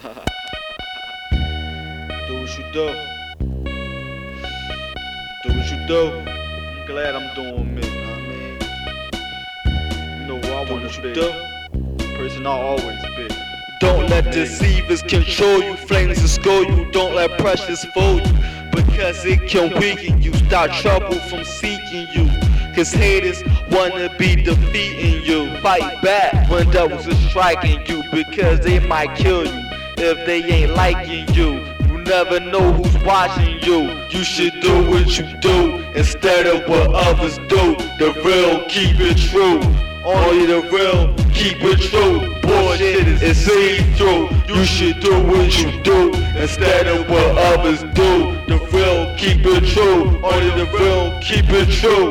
do what you do. Do what you do. I'm glad I'm doing me. Know what I mean? You know what I want to be. Do. Person I always be. Don't let deceivers control you, flames to score you. Don't let pressures fool you, because it can weaken you. Stop trouble from seeking you. Cause haters wanna be defeating you. Fight back when devils are striking you, because they might kill you if they ain't liking you. You never know who's watching you. You should do what you do instead of what others do. The real, keep it true. Only the real, keep it true. Bullshit is see through. You should do what you do instead of what others do. The real, keep it true. Only the real, keep it true.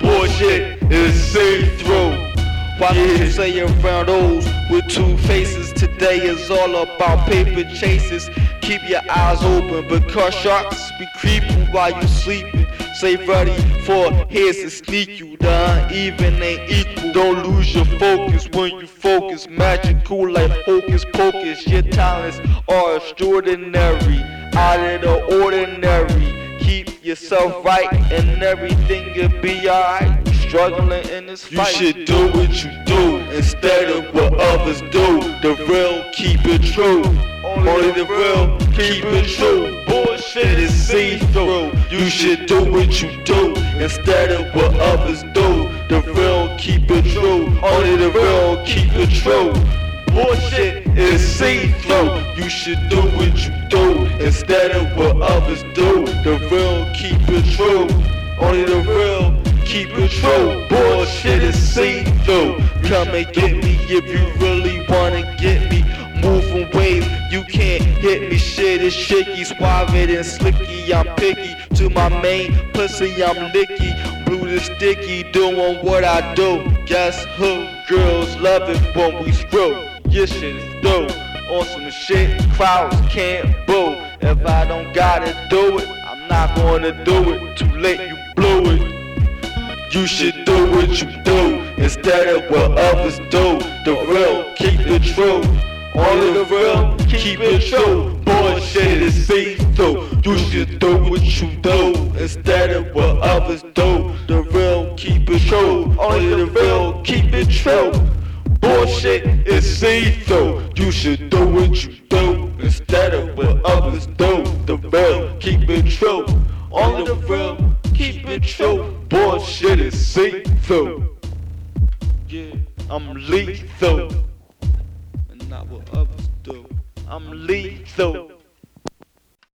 Bullshit is see through. Why don't you say around those with two faces? Today is all about paper chases. Keep your eyes open because sharks be creeping while you sleeping. Stay ready for heads to sneak you. The uneven ain't equal. Don't lose your focus when you focus. Magical like hocus pocus. Your talents are extraordinary, out of the ordinary. Keep yourself right and everything will be alright. Struggling in this You fight. should do what you do instead of what others do. The real, keep it true. Only the real, keep it true. Bullshit is see through. You should do what you do instead of what others do. The real, keep it true. Only the real, keep it true. Bullshit is see through. You should do what you do instead of what others do. The real, keep it true. Only the real, keep it true. Bullshit is see through. Come and get me if you really wanna get me. Moving ways, you can't hit me. Shit is shaky, suave and slicky. I'm picky to my main pussy, I'm licky. Blue to sticky, doing what I do. Guess who? Girls love it when we screw. Your shit is dope. On some shit, crowds can't boo. If I don't gotta do it, I'm not gonna do it. Too late, you blew it. You should do what you do instead of what others do. The real, keep it true. Only the real, keep it true. Bullshit is see through. You should do what you do instead of what others do. The real, keep it true. Only the real, keep it true. Bullshit is see through. You should do what you do instead of what others do. The real, keep it true. Only the real, it true. Bullshit is see through. Yeah, I'm lethal. And not what others do. I'm lethal.